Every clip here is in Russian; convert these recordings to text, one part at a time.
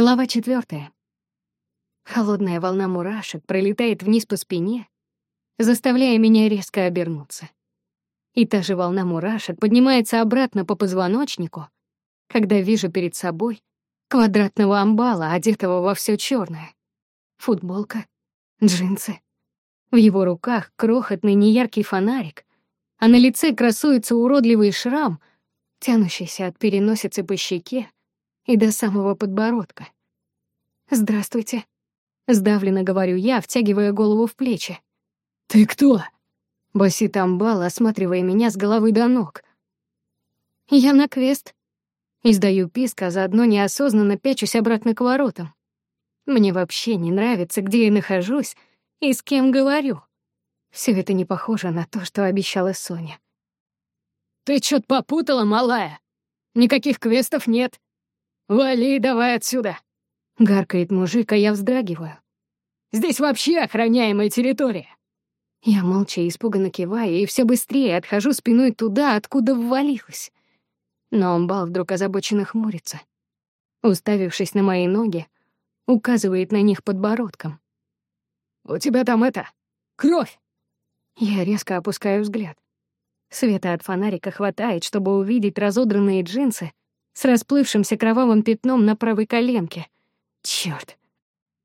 Глава четвертая. Холодная волна мурашек пролетает вниз по спине, заставляя меня резко обернуться. И та же волна мурашек поднимается обратно по позвоночнику, когда вижу перед собой квадратного амбала, одетого во все черное. Футболка, джинсы. В его руках крохотный неяркий фонарик, а на лице красуется уродливый шрам, тянущийся от переносицы по щеке и до самого подбородка. «Здравствуйте», — сдавленно говорю я, втягивая голову в плечи. «Ты кто?» — басит амбал, осматривая меня с головы до ног. «Я на квест». Издаю писк, а заодно неосознанно пячусь обратно к воротам. Мне вообще не нравится, где я нахожусь и с кем говорю. Все это не похоже на то, что обещала Соня. «Ты чё-то попутала, малая? Никаких квестов нет. Вали давай отсюда!» Гаркает мужик, а я вздрагиваю. «Здесь вообще охраняемая территория!» Я молча испуганно киваю, и все быстрее отхожу спиной туда, откуда ввалилась. Но Амбал вдруг озабоченно хмурится. Уставившись на мои ноги, указывает на них подбородком. «У тебя там это... кровь!» Я резко опускаю взгляд. Света от фонарика хватает, чтобы увидеть разодранные джинсы с расплывшимся кровавым пятном на правой коленке. Чёрт.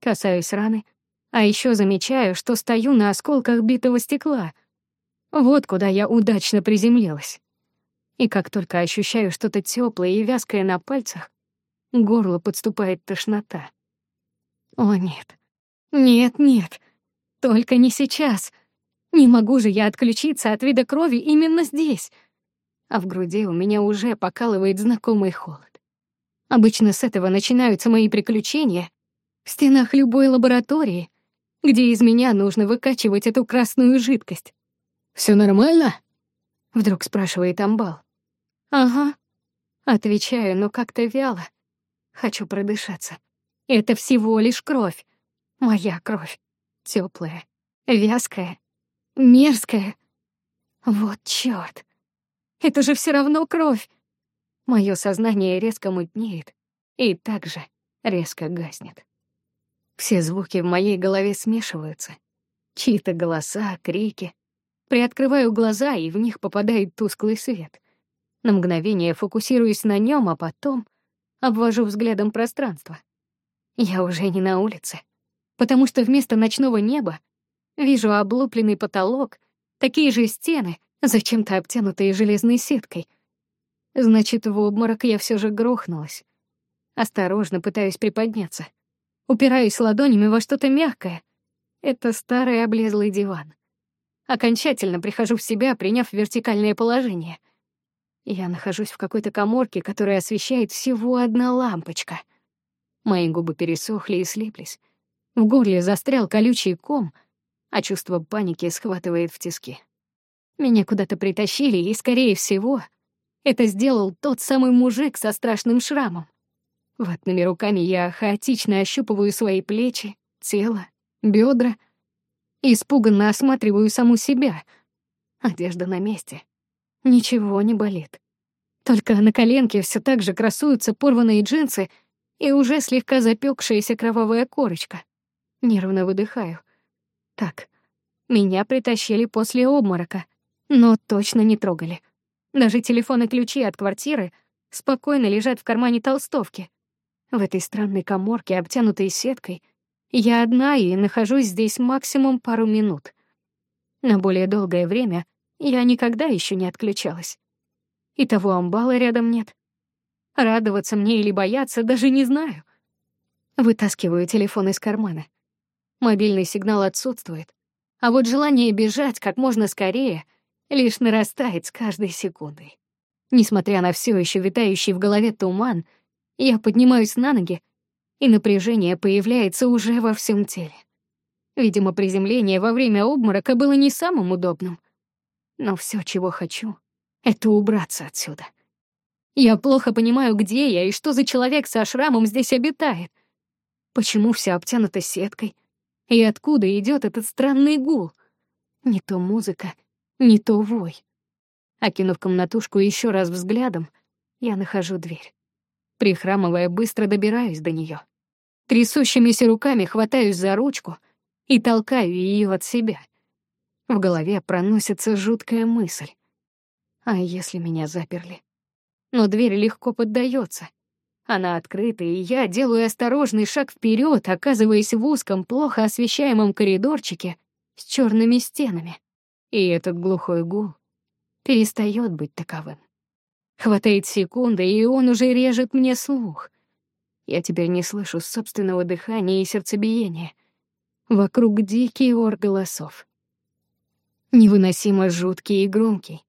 Касаюсь раны, а еще замечаю, что стою на осколках битого стекла. Вот куда я удачно приземлилась. И как только ощущаю что-то теплое и вязкое на пальцах, к горлу подступает тошнота. О, нет. Нет, нет. Только не сейчас. Не могу же я отключиться от вида крови именно здесь. А в груди у меня уже покалывает знакомый холод. Обычно с этого начинаются мои приключения в стенах любой лаборатории, где из меня нужно выкачивать эту красную жидкость. Все нормально?» — вдруг спрашивает Амбал. «Ага». Отвечаю, но как-то вяло. Хочу продышаться. Это всего лишь кровь. Моя кровь. Теплая, вязкая, мерзкая. Вот чёрт. Это же все равно кровь. Моё сознание резко мутнеет и также резко гаснет. Все звуки в моей голове смешиваются. Чьи-то голоса, крики. Приоткрываю глаза, и в них попадает тусклый свет. На мгновение фокусируюсь на нем, а потом обвожу взглядом пространство. Я уже не на улице, потому что вместо ночного неба вижу облупленный потолок, такие же стены, зачем-то обтянутые железной сеткой. Значит, в обморок я все же грохнулась. Осторожно пытаюсь приподняться. Упираюсь ладонями во что-то мягкое. Это старый облезлый диван. Окончательно прихожу в себя, приняв вертикальное положение. Я нахожусь в какой-то коморке, которая освещает всего одна лампочка. Мои губы пересохли и слиплись. В горле застрял колючий ком, а чувство паники схватывает в тиски. Меня куда-то притащили, и, скорее всего, это сделал тот самый мужик со страшным шрамом. Ватными руками я хаотично ощупываю свои плечи, тело, бедра, испуганно осматриваю саму себя. Одежда на месте. Ничего не болит. Только на коленке все так же красуются порванные джинсы и уже слегка запекшаяся кровавая корочка. Нервно выдыхаю. Так, меня притащили после обморока, но точно не трогали. Даже телефон и ключи от квартиры спокойно лежат в кармане толстовки. В этой странной коморке, обтянутой сеткой, я одна и нахожусь здесь максимум пару минут. На более долгое время я никогда еще не отключалась. И того амбала рядом нет. Радоваться мне или бояться, даже не знаю. Вытаскиваю телефон из кармана. Мобильный сигнал отсутствует. А вот желание бежать как можно скорее лишь нарастает с каждой секундой. Несмотря на все еще витающий в голове туман, я поднимаюсь на ноги, и напряжение появляется уже во всем теле. Видимо, приземление во время обморока было не самым удобным. Но все, чего хочу, — это убраться отсюда. Я плохо понимаю, где я и что за человек со шрамом здесь обитает. Почему все обтянуто сеткой? И откуда идет этот странный гул? Не то музыка, не то вой. Окинув комнатушку еще раз взглядом, я нахожу дверь. Прихрамывая, быстро добираюсь до нее. Трясущимися руками хватаюсь за ручку и толкаю ее от себя. В голове проносится жуткая мысль. А если меня заперли? Но дверь легко поддается. Она открыта, и я делаю осторожный шаг вперед, оказываясь в узком, плохо освещаемом коридорчике с черными стенами. И этот глухой гул перестает быть таковым. Хватает секунды, и он уже режет мне слух. Я теперь не слышу собственного дыхания и сердцебиения. Вокруг дикий ор голосов. Невыносимо жуткий и громкий.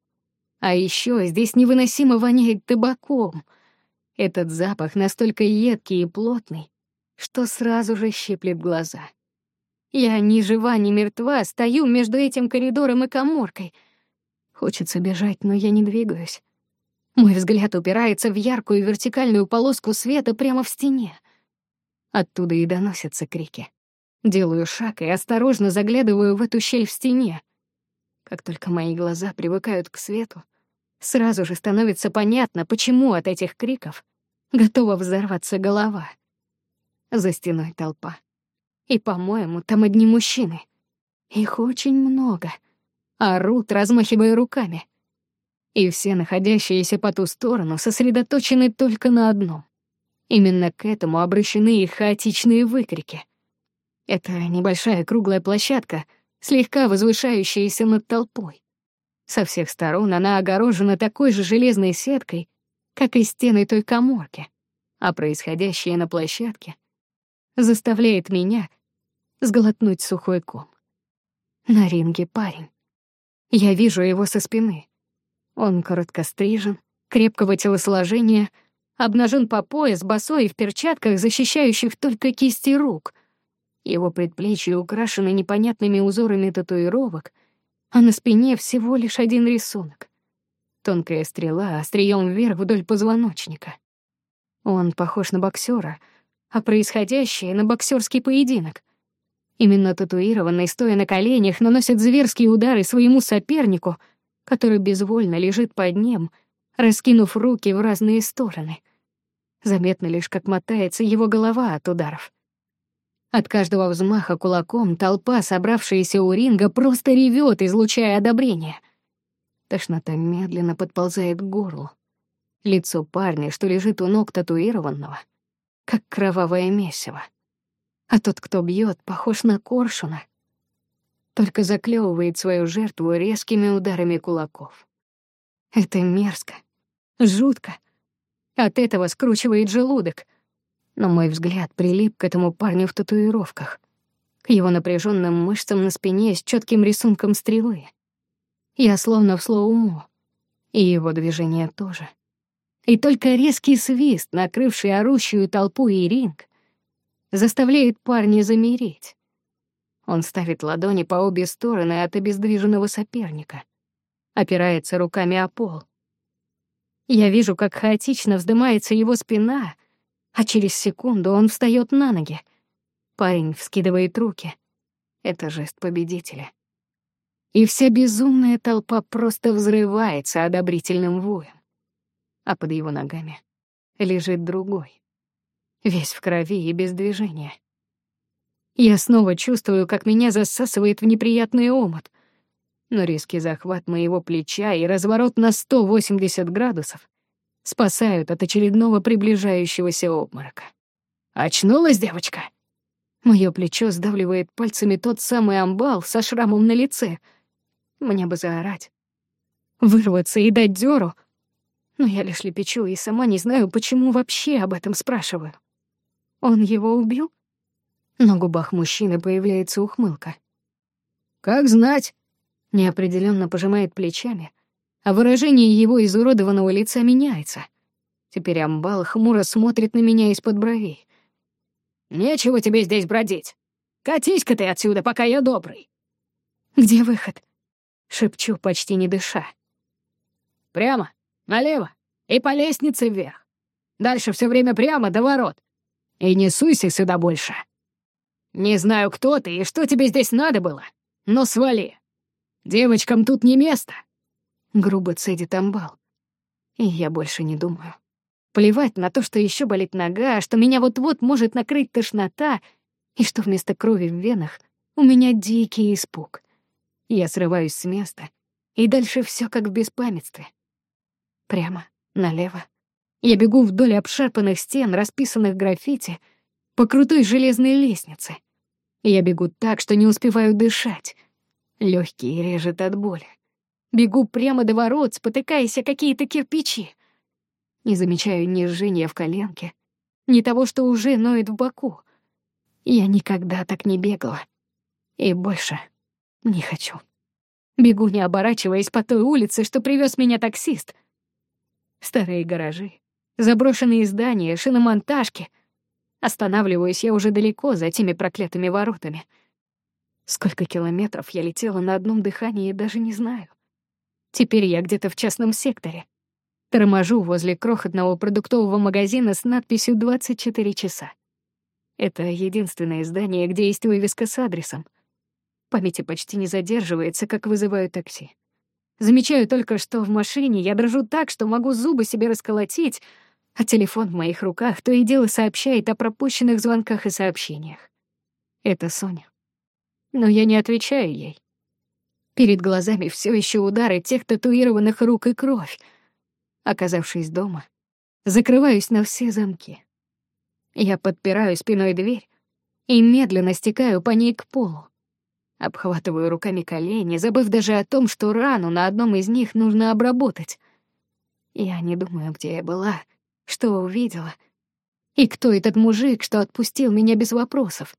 А еще здесь невыносимо воняет табаком — этот запах настолько едкий и плотный, что сразу же щиплет глаза. Я ни жива, ни мертва, стою между этим коридором и коморкой. Хочется бежать, но я не двигаюсь. Мой взгляд упирается в яркую вертикальную полоску света прямо в стене. Оттуда и доносятся крики. Делаю шаг и осторожно заглядываю в эту щель в стене. Как только мои глаза привыкают к свету, сразу же становится понятно, почему от этих криков готова взорваться голова. За стеной толпа. И, по-моему, там одни мужчины. Их очень много. Орут, размахивая руками. И все находящиеся по ту сторону сосредоточены только на одном. Именно к этому обращены их хаотичные выкрики. Это небольшая круглая площадка, слегка возвышающаяся над толпой. Со всех сторон она огорожена такой же железной сеткой, как и стены той каморки, а происходящее на площадке заставляет меня сглотнуть сухой ком. На ринге парень. Я вижу его со спины. Он коротко стрижен, крепкого телосложения, обнажен по пояс, босой и в перчатках, защищающих только кисти рук. Его предплечья украшены непонятными узорами татуировок, а на спине всего лишь один рисунок. Тонкая стрела острием вверх вдоль позвоночника. Он похож на боксера, а происходящее — на боксерский поединок. Именно татуированный, стоя на коленях, наносит зверские удары своему сопернику, который безвольно лежит под ним, раскинув руки в разные стороны. Заметно лишь, как мотается его голова от ударов. От каждого взмаха кулаком толпа, собравшаяся у ринга, просто ревет, излучая одобрение — Тошнота медленно подползает к горлу. Лицо парня, что лежит у ног татуированного, как кровавое месиво. А тот, кто бьет, похож на коршуна, только заклевывает свою жертву резкими ударами кулаков. Это мерзко, жутко. От этого скручивает желудок. Но мой взгляд прилип к этому парню в татуировках, к его напряженным мышцам на спине с четким рисунком стрелы. Я словно в слоумо. И его движение тоже. И только резкий свист, накрывший орущую толпу и ринг, заставляет парня замереть. Он ставит ладони по обе стороны от обездвиженного соперника, опирается руками о пол. Я вижу, как хаотично вздымается его спина, а через секунду он встаёт на ноги. Парень вскидывает руки. Это жест победителя и вся безумная толпа просто взрывается одобрительным воем. А под его ногами лежит другой, весь в крови и без движения. Я снова чувствую, как меня засасывает в неприятный омут, но резкий захват моего плеча и разворот на 180 градусов спасают от очередного приближающегося обморока. «Очнулась девочка?» Моё плечо сдавливает пальцами тот самый амбал со шрамом на лице — мне бы заорать. Вырваться и дать дёру. Но я лишь лепечу и сама не знаю, почему вообще об этом спрашиваю. Он его убил? На губах мужчины появляется ухмылка. «Как знать?» — неопределенно пожимает плечами, а выражение его изуродованного лица меняется. Теперь амбал хмуро смотрит на меня из-под бровей. «Нечего тебе здесь бродить. Катись-ка ты отсюда, пока я добрый». «Где выход?» шепчу, почти не дыша. Прямо, налево и по лестнице вверх. Дальше все время прямо до ворот. И не суйся сюда больше. Не знаю, кто ты и что тебе здесь надо было, но свали. Девочкам тут не место. Грубо цедит амбал. И я больше не думаю. Плевать на то, что еще болит нога, что меня вот-вот может накрыть тошнота, и что вместо крови в венах у меня дикий испуг. Я срываюсь с места, и дальше все как в беспамятстве. Прямо, налево. Я бегу вдоль обшарпанных стен, расписанных граффити, по крутой железной лестнице. Я бегу так, что не успеваю дышать. Лёгкие режет от боли. Бегу прямо до ворот, спотыкаясь о какие-то кирпичи. Не замечаю ни жжения в коленке, ни того, что уже ноет в боку. Я никогда так не бегала. И больше не хочу. Бегу, не оборачиваясь по той улице, что привез меня таксист. Старые гаражи, заброшенные здания, шиномонтажки. Останавливаюсь я уже далеко за теми проклятыми воротами. Сколько километров я летела на одном дыхании, даже не знаю. Теперь я где-то в частном секторе. Торможу возле крохотного продуктового магазина с надписью «24 часа». Это единственное здание, где есть вывеска с адресом. Памяти почти не задерживается, как вызываю такси. Замечаю только, что в машине я дрожу так, что могу зубы себе расколотить, а телефон в моих руках то и дело сообщает о пропущенных звонках и сообщениях. Это Соня. Но я не отвечаю ей. Перед глазами все еще удары тех татуированных рук и кровь — Оказавшись дома, закрываюсь на все замки. Я подпираю спиной дверь и медленно стекаю по ней к полу. Обхватываю руками колени, забыв даже о том, что рану на одном из них нужно обработать. Я не думаю, где я была, что увидела, и кто этот мужик, что отпустил меня без вопросов,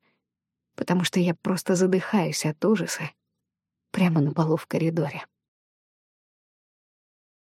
потому что я просто задыхаюсь от ужаса прямо на полу в коридоре.